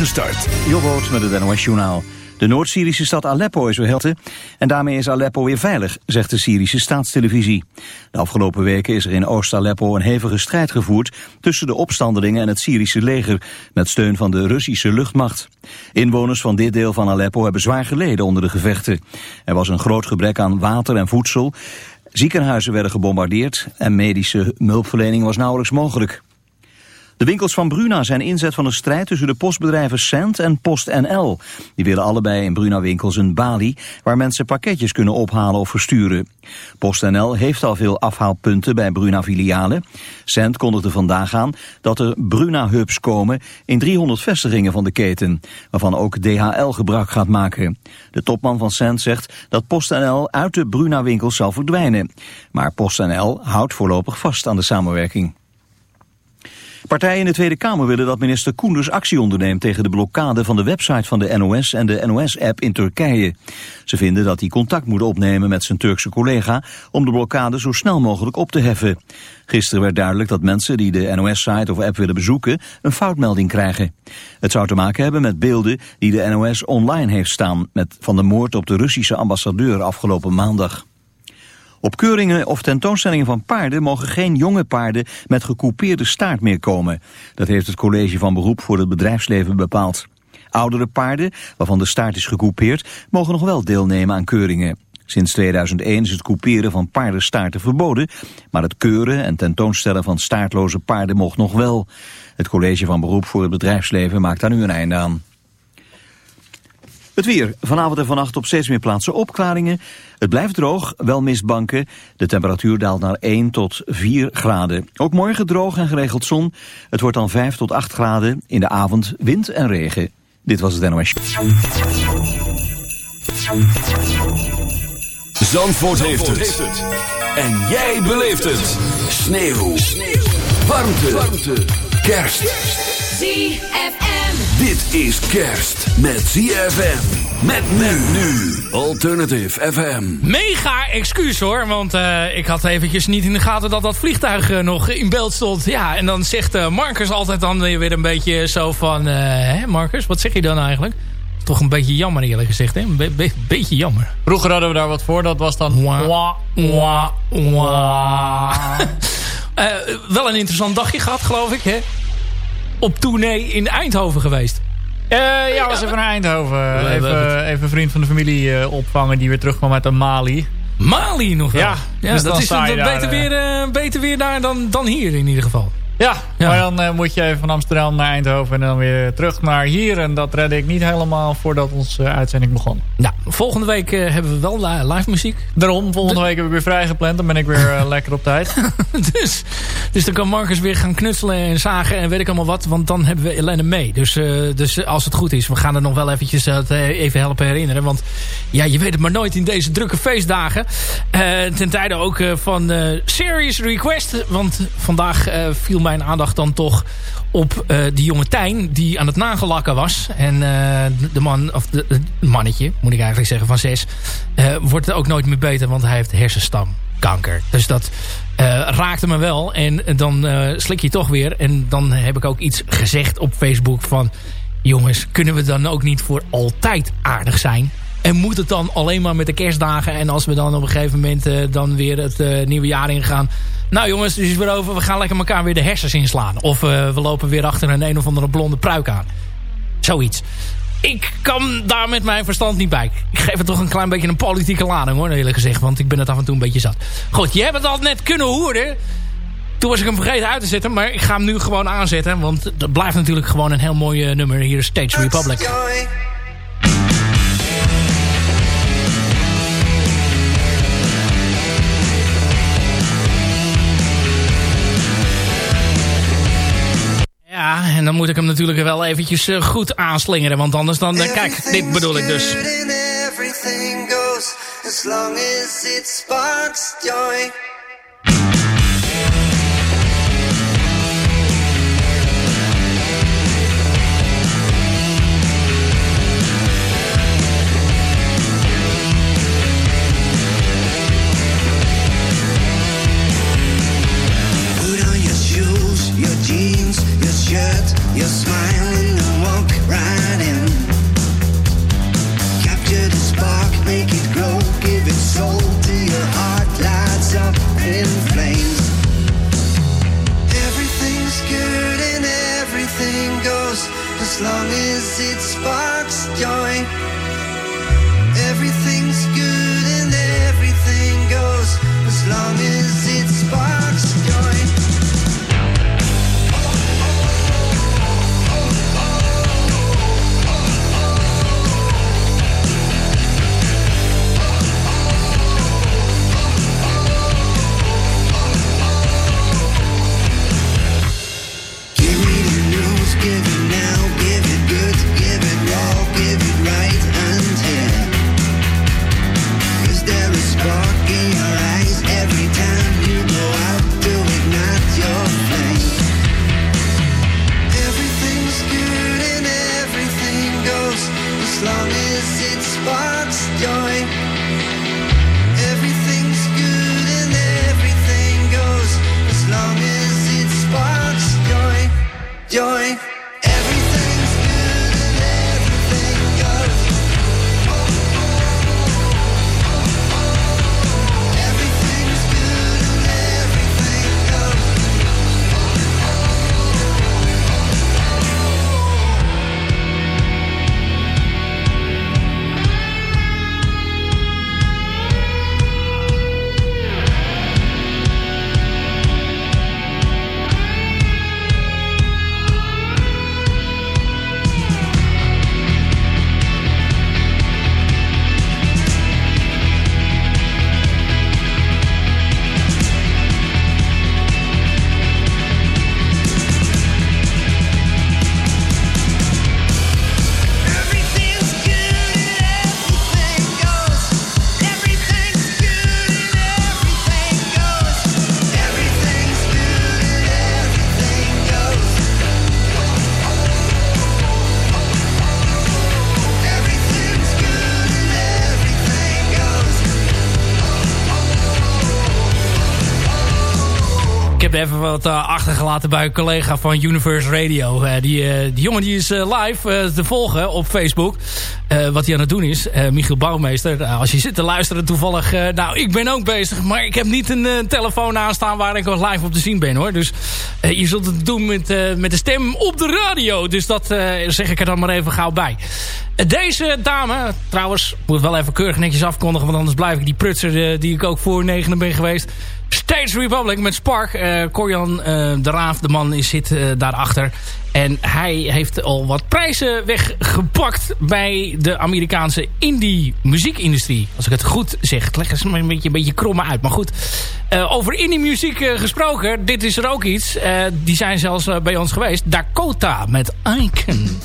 Gestart. Jobboot met het NOS Journaal. De Noord-Syrische stad Aleppo is weer helte en daarmee is Aleppo weer veilig, zegt de Syrische staatstelevisie. De afgelopen weken is er in Oost-Aleppo een hevige strijd gevoerd tussen de opstandelingen en het Syrische leger, met steun van de Russische luchtmacht. Inwoners van dit deel van Aleppo hebben zwaar geleden onder de gevechten. Er was een groot gebrek aan water en voedsel, ziekenhuizen werden gebombardeerd en medische hulpverlening was nauwelijks mogelijk. De winkels van Bruna zijn inzet van een strijd tussen de postbedrijven Cent en PostNL. Die willen allebei in Bruna winkels een balie waar mensen pakketjes kunnen ophalen of versturen. PostNL heeft al veel afhaalpunten bij Bruna filialen. Cent kondigde vandaag aan dat er Bruna hubs komen in 300 vestigingen van de keten, waarvan ook DHL gebruik gaat maken. De topman van Cent zegt dat PostNL uit de Bruna winkels zal verdwijnen. Maar PostNL houdt voorlopig vast aan de samenwerking. Partijen in de Tweede Kamer willen dat minister Koenders actie onderneemt tegen de blokkade van de website van de NOS en de NOS-app in Turkije. Ze vinden dat hij contact moet opnemen met zijn Turkse collega om de blokkade zo snel mogelijk op te heffen. Gisteren werd duidelijk dat mensen die de NOS-site of app willen bezoeken een foutmelding krijgen. Het zou te maken hebben met beelden die de NOS online heeft staan met van de moord op de Russische ambassadeur afgelopen maandag. Op keuringen of tentoonstellingen van paarden mogen geen jonge paarden met gekoupeerde staart meer komen. Dat heeft het college van beroep voor het bedrijfsleven bepaald. Oudere paarden, waarvan de staart is gekoupeerd, mogen nog wel deelnemen aan keuringen. Sinds 2001 is het couperen van paardenstaarten verboden, maar het keuren en tentoonstellen van staartloze paarden mocht nog wel. Het college van beroep voor het bedrijfsleven maakt daar nu een einde aan. Het weer. Vanavond en vannacht op steeds meer plaatsen opklaringen. Het blijft droog, wel mistbanken. De temperatuur daalt naar 1 tot 4 graden. Ook morgen droog en geregeld zon. Het wordt dan 5 tot 8 graden. In de avond wind en regen. Dit was het NOS. Zandvoort, heeft, het. En jij beleeft het. Sneeuw. Sneeuw. Warmte. Warmte. Kerst. ZFM. Dit is kerst met ZFM. Met men nu. Alternative FM. Mega excuus hoor. Want uh, ik had eventjes niet in de gaten dat dat vliegtuig uh, nog in beeld stond. Ja, en dan zegt uh, Marcus altijd dan weer een beetje zo van... hè Marcus, wat zeg je dan eigenlijk? Toch een beetje jammer eerlijk gezegd, hè? Een be be beetje jammer. Vroeger hadden we daar wat voor. Dat was dan... Wah, wah, wah. wel een interessant dagje gehad, geloof ik, hè? Op tournee in Eindhoven geweest. Uh, ja, was even naar Eindhoven. Even, even een vriend van de familie uh, opvangen die weer terugkwam uit Mali. Mali nog wel? Ja, ja dus dat is dan beter, daar, weer, beter weer daar dan, dan hier in ieder geval. Ja, ja. maar dan uh, moet je even van Amsterdam naar Eindhoven en dan weer terug naar hier. En dat redde ik niet helemaal voordat onze uh, uitzending begon. Nou, volgende week uh, hebben we wel live muziek. Daarom, volgende week heb ik weer vrijgepland. Dan ben ik weer lekker op tijd. dus, dus dan kan Marcus weer gaan knutselen en zagen en weet ik allemaal wat. Want dan hebben we Elene mee. Dus, dus als het goed is, we gaan er nog wel eventjes even helpen herinneren. Want ja, je weet het maar nooit in deze drukke feestdagen. ten tijde ook van Serious Request. Want vandaag viel mijn aandacht dan toch op uh, die jonge Tijn die aan het nagelakken was. En uh, de man, of de, mannetje, moet ik eigenlijk zeggen, van zes, uh, wordt ook nooit meer beter, want hij heeft hersenstamkanker. Dus dat raakte me wel. En dan slik je toch weer. En dan heb ik ook iets gezegd op Facebook van... jongens, kunnen we dan ook niet voor altijd aardig zijn? En moet het dan alleen maar met de kerstdagen... en als we dan op een gegeven moment dan weer het nieuwe jaar ingaan... Nou jongens, het is weer over. We gaan lekker elkaar weer de hersens inslaan. Of uh, we lopen weer achter een een of andere blonde pruik aan. Zoiets. Ik kan daar met mijn verstand niet bij. Ik geef het toch een klein beetje een politieke lading hoor, eerlijk gezegd. Want ik ben het af en toe een beetje zat. Goed, je hebt het al net kunnen horen. Toen was ik hem vergeten uit te zetten. Maar ik ga hem nu gewoon aanzetten. Want dat blijft natuurlijk gewoon een heel mooi uh, nummer. Hier is Stage Republic. Ja, en dan moet ik hem natuurlijk wel eventjes uh, goed aanslingeren. Want anders dan, uh, kijk, dit bedoel ik dus. As long as it sparks joy. Wat eh, achtergelaten bij een collega van Universe Radio. Eh, die, eh, die jongen die is live te volgen op Facebook. Wat hij aan het doen is. Michiel Bouwmeester. als je zit te luisteren toevallig. nou, ik ben ook bezig. Maar ik heb niet een telefoon aanstaan waar ik live op te zien ben hoor. Dus je zult het doen met, met de stem op de radio. Dus dat zeg ik er dan maar even gauw bij. Deze dame, trouwens, moet wel even keurig netjes afkondigen. Want anders blijf ik die prutser die ik ook voor negenen ben geweest. Stage Republic met Spark. Eh Corian eh, de Raaf, de man, is, zit eh, daarachter. En hij heeft al wat prijzen weggepakt bij de Amerikaanse indie muziekindustrie. Als ik het goed zeg. Het leg eens een beetje, een beetje kromme uit. Maar goed, over indie muziek gesproken. Dit is er ook iets. Die zijn zelfs bij ons geweest. Dakota met Icon.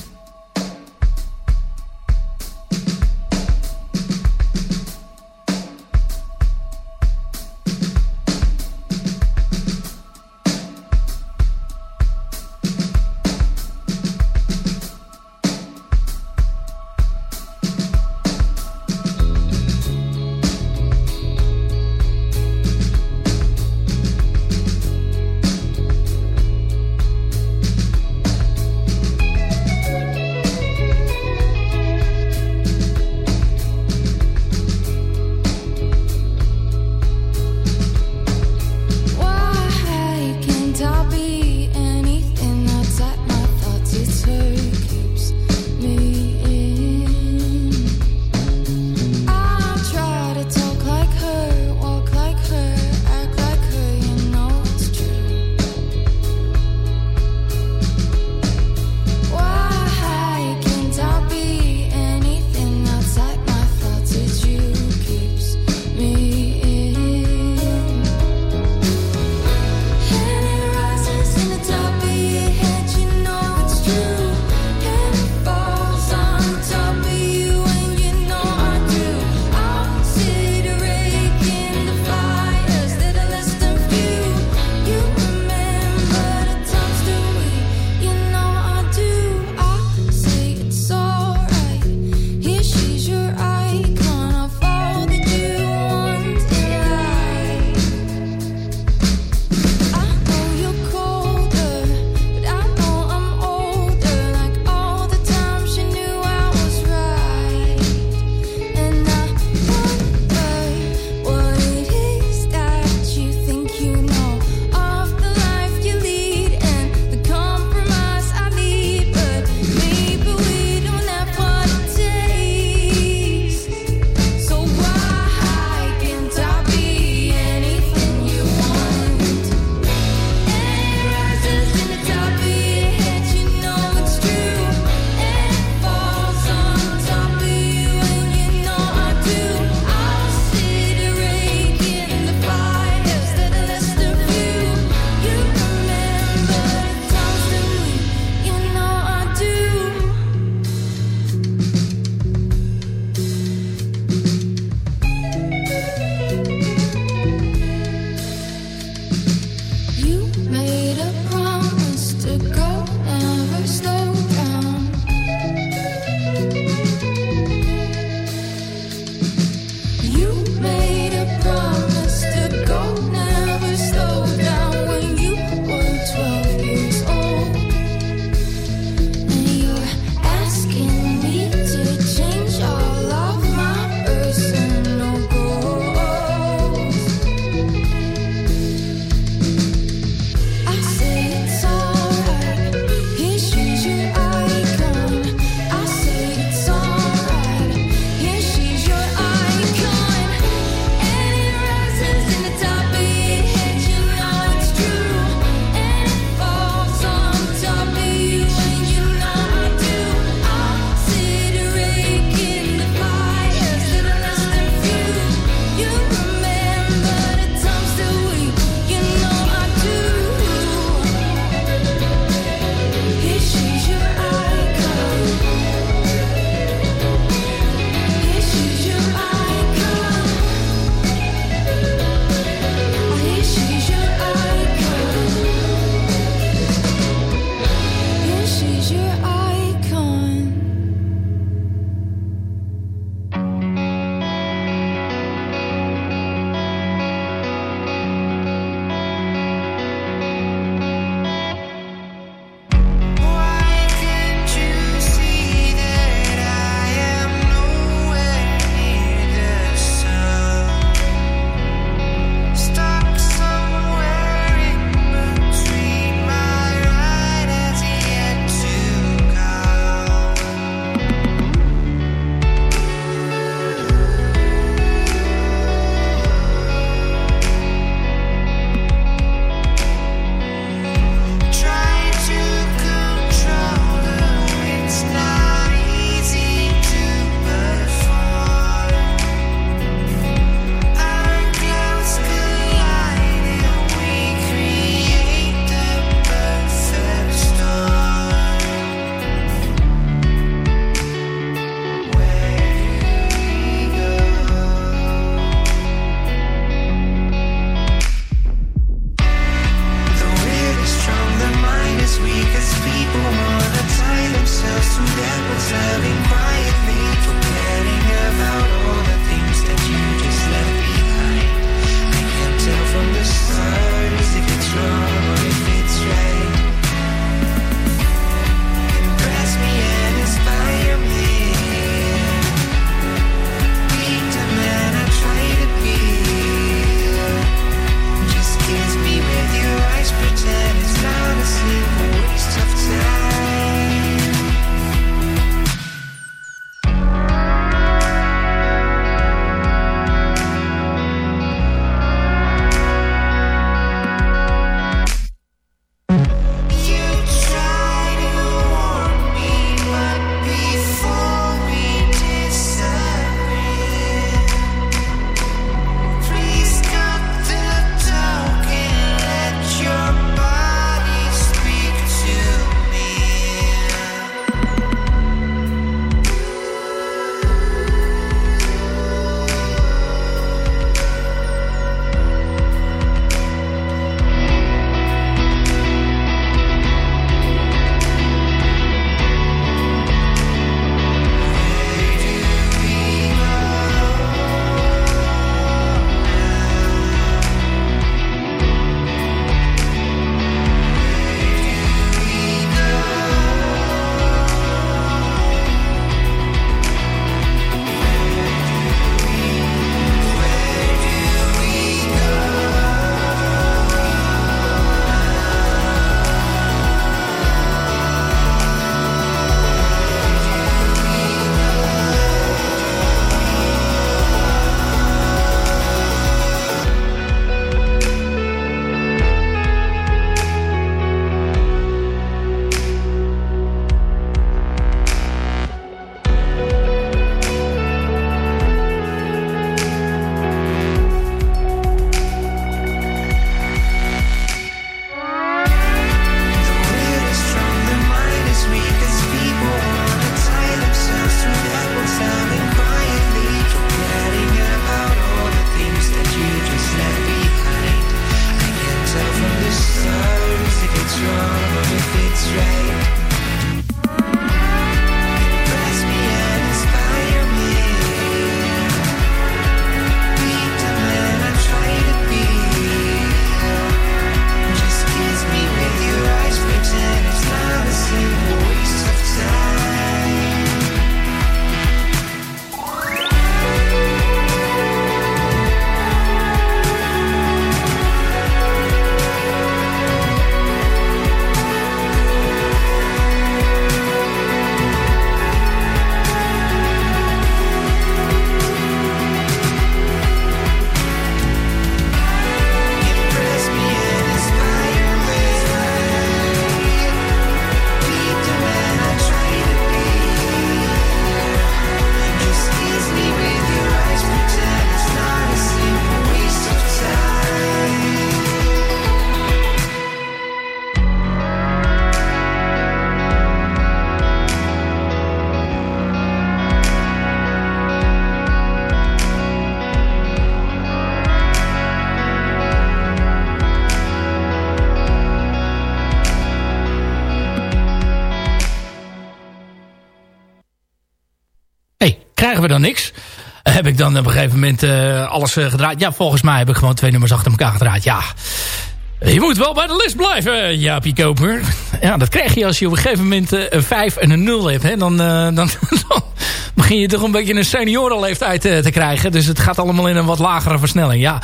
We dan niks? Eh, Heb ik dan op een gegeven moment eh, alles eh, gedraaid? Ja, volgens mij heb ik gewoon twee nummers achter elkaar gedraaid. Ja, je moet wel bij de list blijven, Jaapie Koper. Ja, dat krijg je als je op een gegeven moment een 5 en een 0 hebt. Hè? Dan, dan, begin je toch een beetje een seniorenleeftijd te krijgen. Dus het gaat allemaal in een wat lagere versnelling. Ja,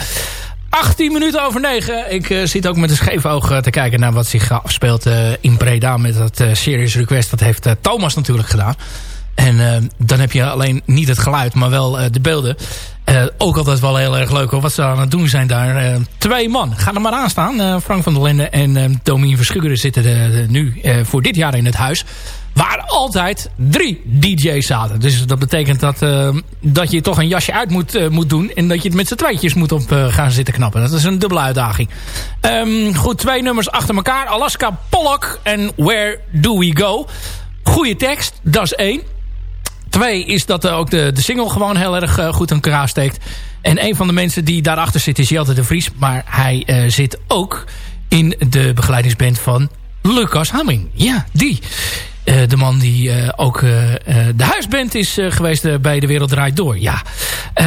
18 minuten over 9. Ik zit ook met een scheef oog te kijken naar wat zich afspeelt in Breda met dat Serious Request. Dat heeft Thomas natuurlijk gedaan. En eh, dan heb je alleen niet het geluid, maar wel eh, de beelden. Eh, ook altijd wel heel erg leuk. Wat ze aan het doen zijn daar. Twee man. Ga er maar aan staan. Frank van der Linden en Domien Verschuren zitten nu voor dit jaar in het huis. Waar altijd drie DJ's zaten. Dus dat betekent dat, dat je toch een jasje uit moet, moet doen. En dat je het met z'n tweetjes moet op gaan zitten knappen. Dat is een dubbele uitdaging. Ehm, goed, twee nummers achter elkaar. Alaska Pollock en Where Do We Go. Goeie tekst, dat is één. Twee is dat eh, ook de, de single gewoon heel erg eh, goed aan elkaar steekt. En een van de mensen die daarachter zit is Jelte de Vries. Maar hij eh, zit ook in de begeleidingsband van Lucas Hamming. Ja, die. de man die ook de huisband is geweest bij De Wereld Draait Door. Ja.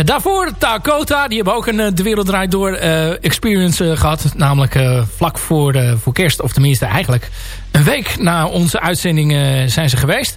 daarvoor Dakota, die hebben ook een De Wereld Draait Door experience gehad. Namelijk vlak voor, voor kerst, of tenminste eigenlijk een week na onze uitzending zijn ze geweest.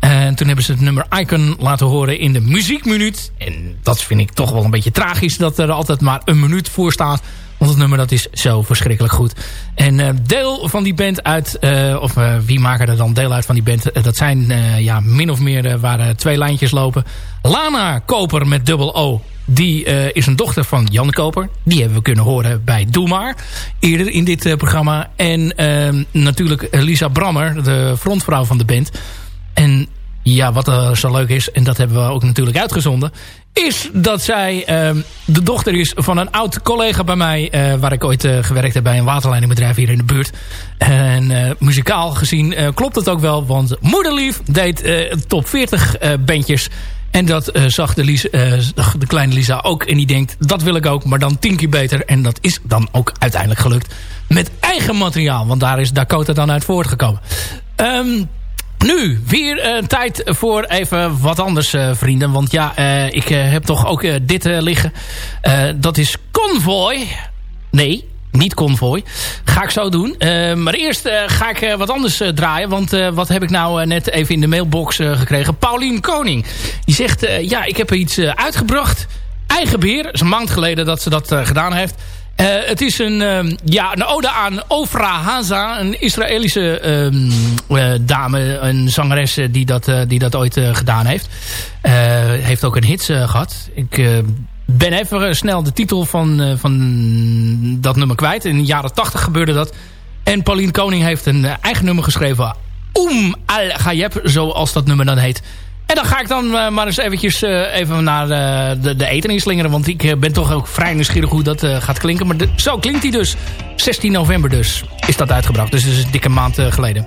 En toen hebben ze het nummer Icon laten horen in de muziekminuut. En dat vind ik toch wel een beetje tragisch dat er altijd maar een minuut voor staat. Want het nummer dat is zo verschrikkelijk goed. En uh, deel van die band uit, uh, of uh, wie maken er dan deel uit van die band? dat zijn ja, min of meer waar twee lijntjes lopen. Lana Koper met dubbel O. Die is een dochter van Jan Koper. Die hebben we kunnen horen bij Doe Maar. Eerder in dit programma. En ehm, natuurlijk Lisa Brammer, de frontvrouw van de band. En ja, wat er zo leuk is, en dat hebben we ook natuurlijk uitgezonden... is dat zij uh, de dochter is van een oud collega bij mij... Uh, waar ik ooit uh, gewerkt heb bij een waterleidingbedrijf hier in de buurt. En uh, muzikaal gezien klopt het ook wel, want Moederlief deed top 40 bandjes... En dat zag de, de kleine Lisa ook. En die denkt, dat wil ik ook, maar dan tien keer beter. En dat is dan ook uiteindelijk gelukt. Met eigen materiaal, want daar is Dakota dan uit voortgekomen. Um, nu, weer uh, tijd voor even wat anders, uh, vrienden. Want ja, uh, ik heb toch ook dit liggen. dat is Convoy. Nee, niet Convoy. Ga ik zo doen. maar eerst ga ik wat anders draaien. Want wat heb ik nou net even in de mailbox gekregen? Paulien Koning. Die zegt, ja, ik heb iets uitgebracht. Eigen beer. Het is een maand geleden dat ze dat gedaan heeft. Uh, het is een, uh, ja, een ode aan Ofra Haza, een Israëlische uh, dame, een zangeres die dat, die dat ooit gedaan heeft. heeft ook een hit gehad. Ik ben even snel de titel van, van dat nummer kwijt. In de jaren tachtig gebeurde dat. En Pauline Koning heeft een eigen nummer geschreven. Oem al-Gayeb, zoals dat nummer dan heet. En dan ga ik dan uh, maar eens eventjes uh, even naar uh, de, de eten inslingeren. Want ik ben toch ook vrij nieuwsgierig hoe dat gaat klinken. Maar zo klinkt hij dus. 16 november dus is dat uitgebracht. Dus dat is een dikke maand geleden.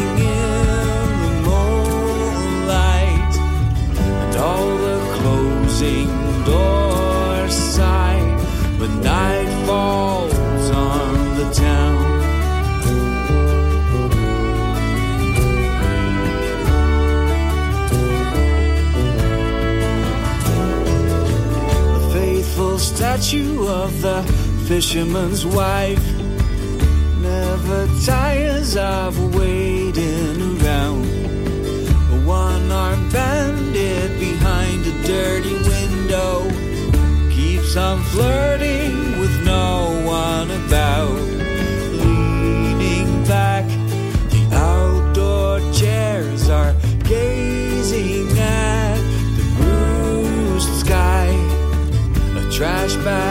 of the fisherman's wife never tires of waiting around. One arm bandit behind a dirty window keeps on flirting back.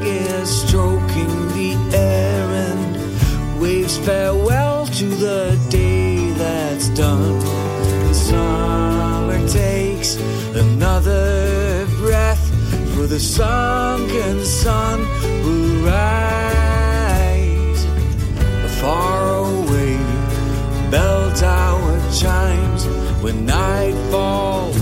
is stroking the air and waves farewell to the day that's done. The summer takes another breath, for the sunken sun will rise. Far away, bell tower chimes when night falls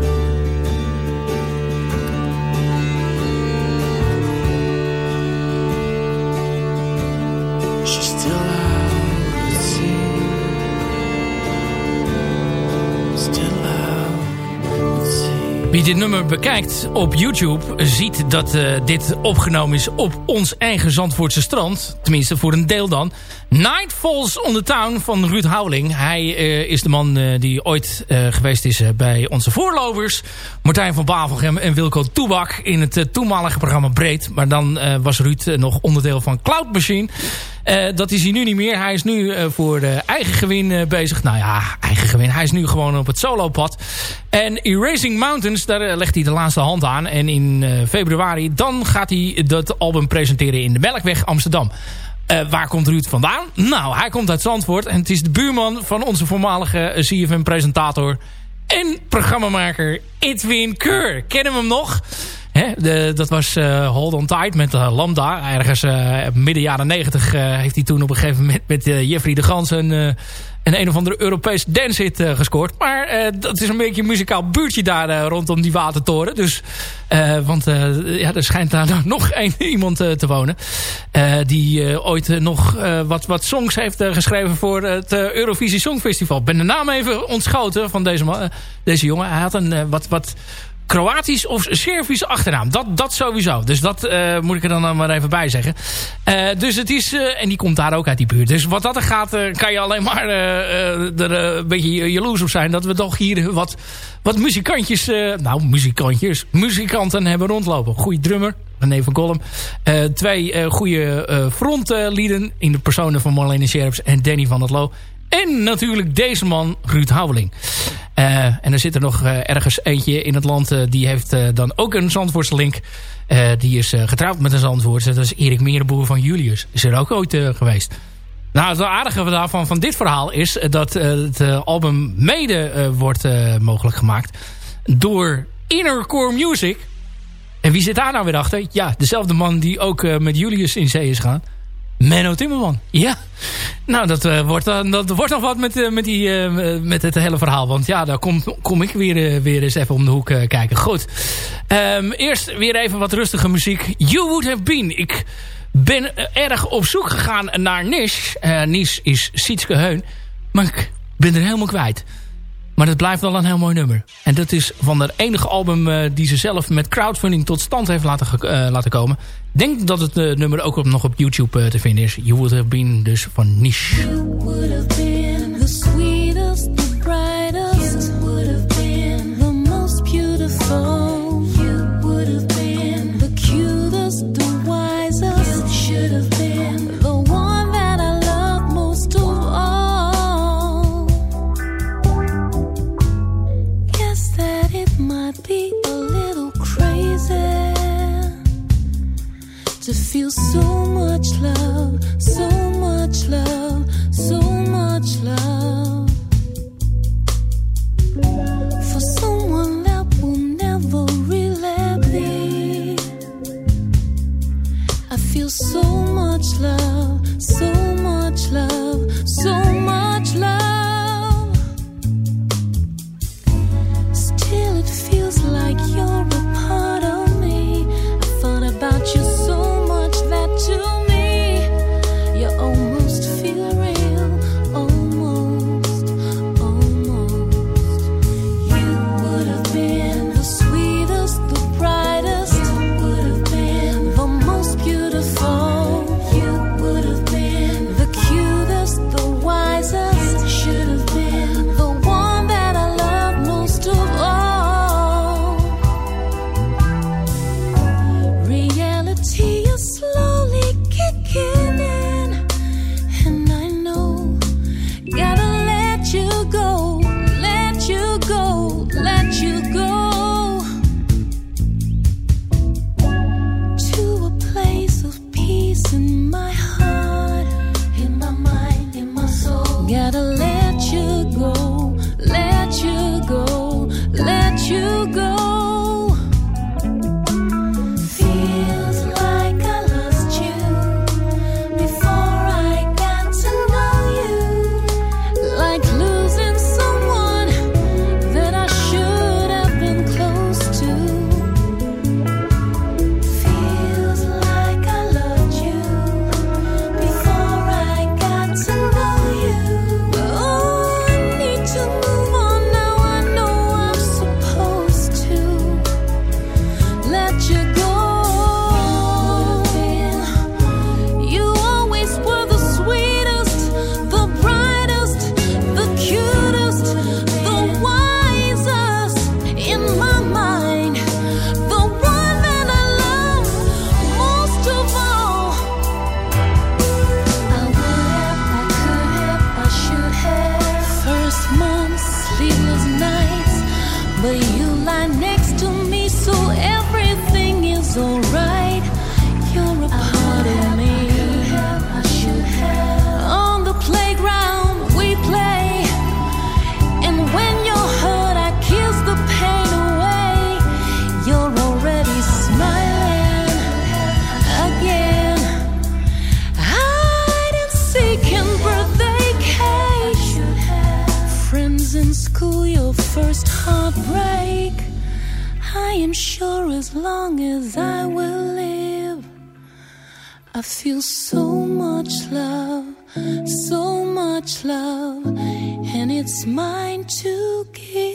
Wie dit nummer bekijkt op YouTube ziet dat eh, dit opgenomen is op ons eigen Zandvoortse strand. Tenminste voor een deel dan. Night Falls on the Town van Ruud Houweling. Hij eh, is de man eh, die ooit geweest is bij onze voorlopers. Martijn van Bavelgem en Wilco Toebak in het toenmalige programma Breed. Maar dan was Ruud nog onderdeel van Cloud Machine. Eh, dat is hij nu niet meer. Hij is nu eh, voor eigen gewin eh, bezig. Nou ja, eigen gewin. Hij is nu gewoon op het solopad. En Erasing Mountains, daar legt hij de laatste hand aan. En in februari, dan gaat hij dat album presenteren in de Melkweg Amsterdam. Waar komt Ruud vandaan? Nou, hij komt uit Zandvoort. En het is de buurman van onze voormalige CFM-presentator... en programmamaker Edwin Keur. Kennen we hem nog? Hè, dat was eh, Hold On Tight met eh, Lambda. Ergens eh, midden jaren negentig heeft hij toen op een gegeven moment... met Jeffrey de Gans een, een een of andere Europese dancehit eh, gescoord. Maar dat is een beetje een muzikaal buurtje daar rondom die watertoren. Dus, want ja, er schijnt daar nog één iemand te wonen. die ooit nog wat, wat songs heeft geschreven voor het Eurovisie Songfestival. Ik ben de naam even ontschoten van deze, deze jongen. Hij had een wat... wat Kroatisch of Servisch achternaam. Dat, dat sowieso. Dus dat eh, moet ik er dan maar even bij zeggen. Eh, dus het is... eh, en die komt daar ook uit die buurt. Dus wat dat er gaat, eh, kan je alleen maar eh, eh, er eh, een beetje jaloers op zijn. Dat we toch hier wat, wat muzikantjes... eh, nou, muzikantjes. Muzikanten hebben rondlopen. Goeie drummer. René van Kolm. Eh, twee eh goede eh, frontlieden in de personen van Marlene Scherps en Danny van het Loo. En natuurlijk deze man, Ruud Houweling. Eh, en er zit er nog eh, ergens eentje in het land... eh, die heeft dan ook een Zandvoortse link. Die is getrouwd met een Zandvoortse. Dat is Erik Merenboer van Julius. Is er ook ooit geweest. Nou, het aardige daarvan van dit verhaal is... dat het album mede wordt mogelijk gemaakt... door Inner Core Music. En wie zit daar nou weer achter? Ja, dezelfde man die ook met Julius in zee is gaan. Menno Timmerman. Ja. Nou, dat, eh, wordt, dan, dat wordt nog wat met, eh, met, die, eh, met het hele verhaal. Want ja, daar kom, kom ik weer, eh, weer eens even om de hoek eh, kijken. Goed. Ehm, eerst weer even wat rustige muziek. You Would Have Been. Ik ben eh, erg op zoek gegaan naar Nis. Eh Nis is Sietske Heun. Maar ik ben er helemaal kwijt. Maar het blijft wel een heel mooi nummer. En dat is van het enige album uh, die ze zelf met crowdfunding tot stand heeft laten, uh, laten komen. Denk dat het eh, nummer ook nog op YouTube te vinden is. You Would Have Been dus van Niche. to feel so much love, so much love, so much love for someone that will never really be. I feel so much love, so much love, so. I feel so much love, so much love, and it's mine to give.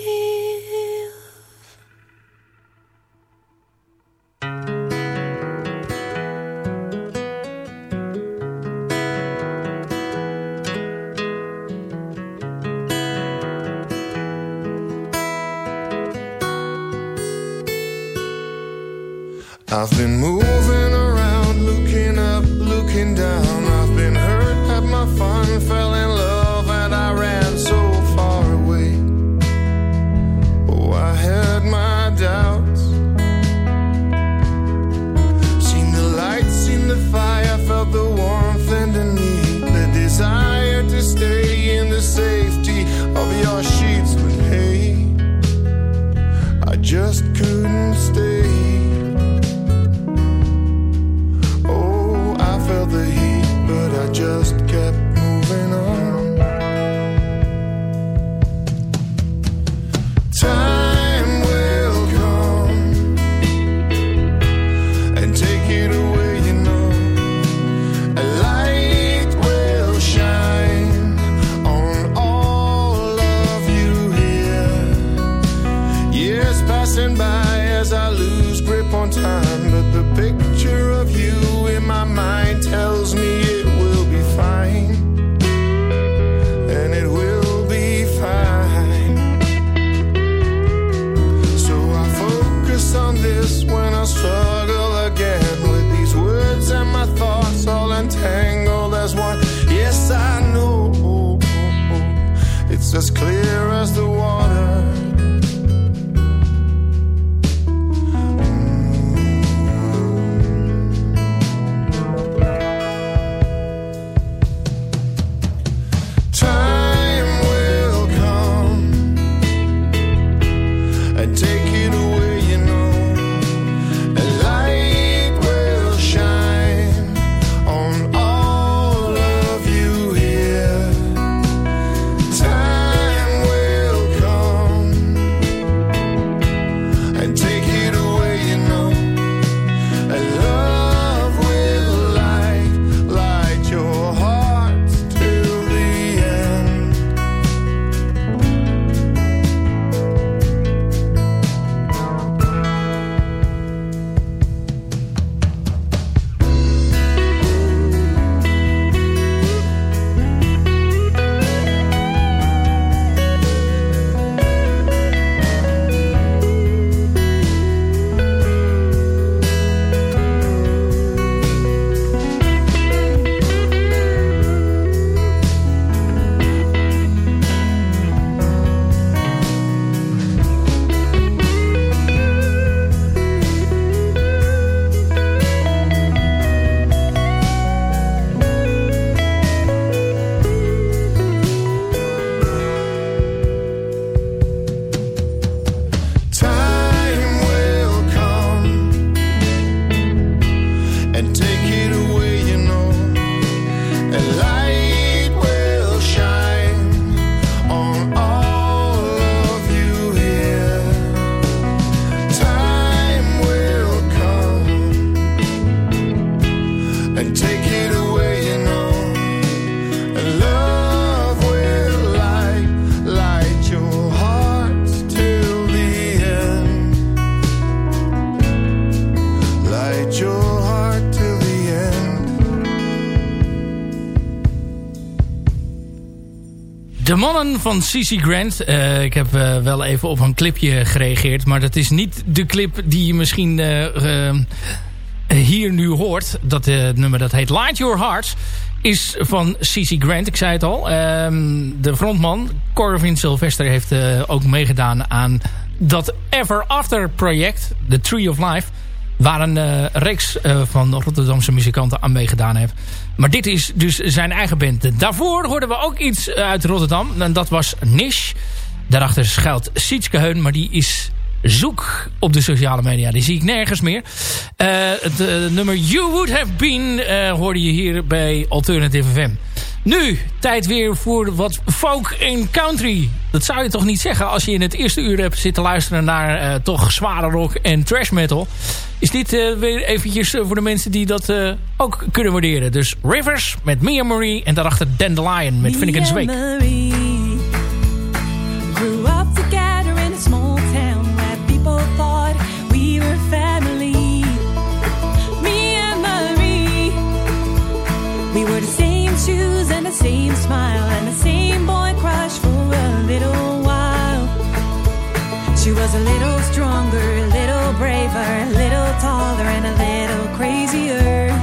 Clear as the water. De mannen van CC Grant. Eh, ik heb eh, wel even op een clipje gereageerd. Maar dat is niet de clip die je misschien eh, hier nu hoort. Dat eh, nummer dat heet Light Your Hearts. Is van CC Grant, ik zei het al. Ehm, de frontman, Corvin Sylvester, heeft eh, ook meegedaan aan dat Ever After project. The Tree of Life. Waar een eh, reeks van Rotterdamse muzikanten aan meegedaan heeft. Maar dit is dus zijn eigen band. Daarvoor hoorden we ook iets uit Rotterdam. En dat was Nish. Daarachter schuilt Sietske Heun. Maar die is zoek op de sociale media. Die zie ik nergens meer. Eh, het eh, nummer You Would Have Been eh, hoorde je hier bij Alternative FM. Nu, tijd weer voor wat folk en country. Dat zou je toch niet zeggen als je in het eerste uur hebt zitten luisteren naar toch zware rock en trash metal. Is dit weer eventjes voor de mensen die dat ook kunnen waarderen. Dus Rivers met Mia Marie en daarachter Dandelion met Finnegan's Wake. Same smile and the same boy crush for a little while. She was a little stronger, a little braver, a little taller, and a little crazier.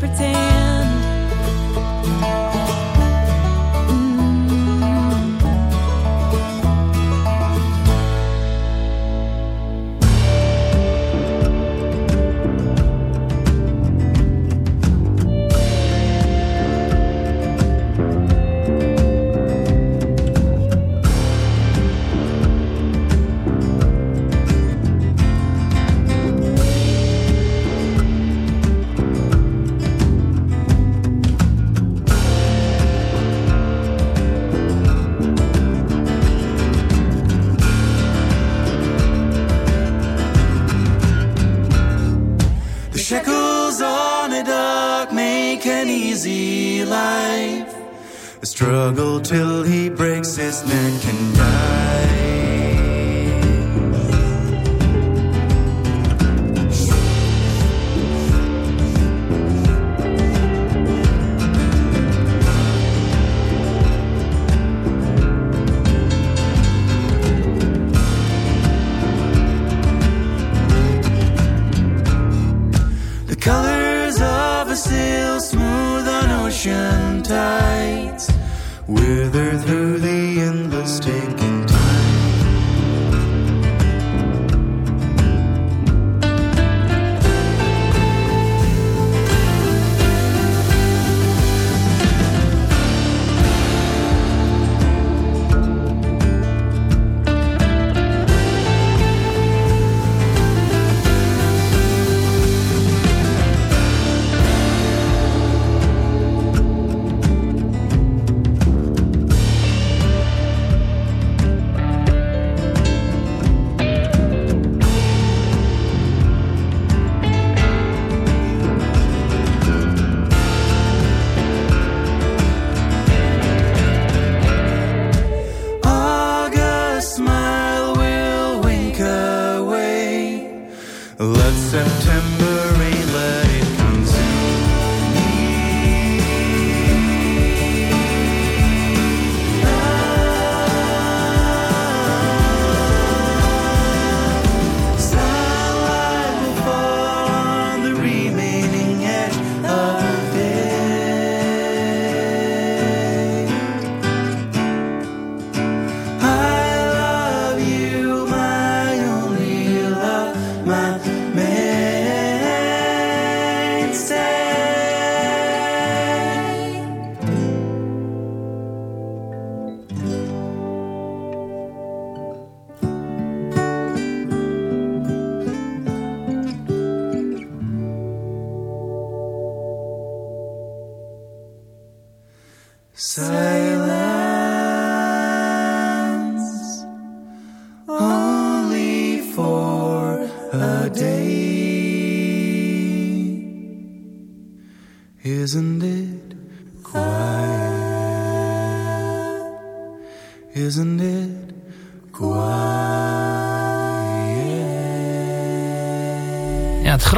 Pretend.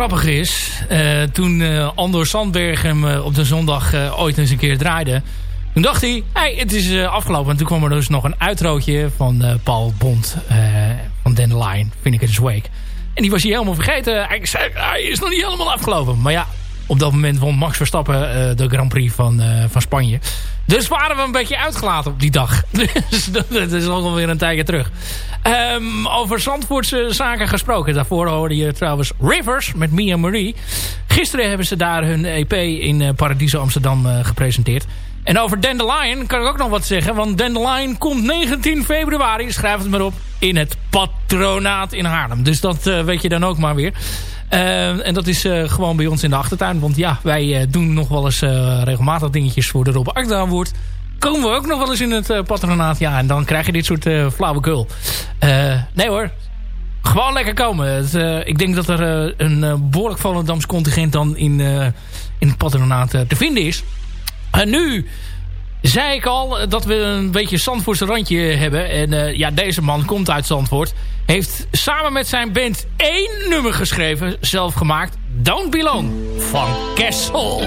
Grappige is, eh, toen eh, Andor Sandberg hem eh, op de zondag ooit eens een keer draaide... Toen dacht hij, hey, het is afgelopen. En toen kwam er dus nog een uitrootje van Paul Bond van Dandelion, vind ik het Wake. En die was hij helemaal vergeten. Hij zei, hij is nog niet helemaal afgelopen. Maar ja, op dat moment won Max Verstappen eh, de Grand Prix van, eh, van Spanje. Dus waren we een beetje uitgelaten op die dag. Dus dat, dat is al weer een tijdje terug. Ehm, over Zandvoortse zaken gesproken. Daarvoor hoorde je trouwens Rivers met Mia Marie. Gisteren hebben ze daar hun EP in eh, Paradiso Amsterdam gepresenteerd. En over Dandelion kan ik ook nog wat zeggen. Want Dandelion komt 19 februari, schrijf het maar op, in het patronaat in Haarlem. Dus dat weet je dan ook maar weer. Eh, en dat is eh, gewoon bij ons in de achtertuin. Want ja, wij eh, doen nog wel eens regelmatig dingetjes voor de Rob Akda wordt. Komen we ook nog wel eens in het patronaat. Ja, en dan krijg je dit soort flauwekul. Nee hoor, gewoon lekker komen. Het, ik denk dat er een behoorlijk Volendams contingent dan in, in het patronaat te vinden is. En nu zei ik al eh, dat we een beetje Zandvoortse randje hebben. En eh, ja, deze man komt uit Zandvoort. Heeft samen met zijn band één nummer geschreven, zelf gemaakt. Don't Belong van Kessel.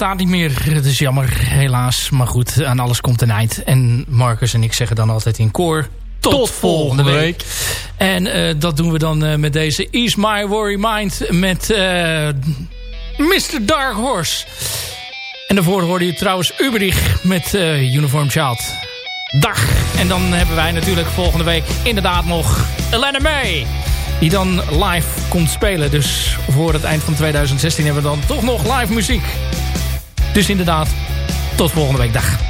Bestaat niet meer. Het is jammer, helaas. Maar goed, aan alles komt een eind. En Marcus en ik zeggen dan altijd in koor... Tot, volgende week. En eh, dat doen we dan eh, met deze Is My Worry Mind met eh, Mr. Dark Horse. En daarvoor hoorde je trouwens Uberich met Uniform Child. Dag. En dan hebben wij natuurlijk volgende week inderdaad nog Elena May. Die dan live komt spelen. Dus voor het eind van 2016 hebben we dan toch nog live muziek. Dus inderdaad, tot volgende week. Dag.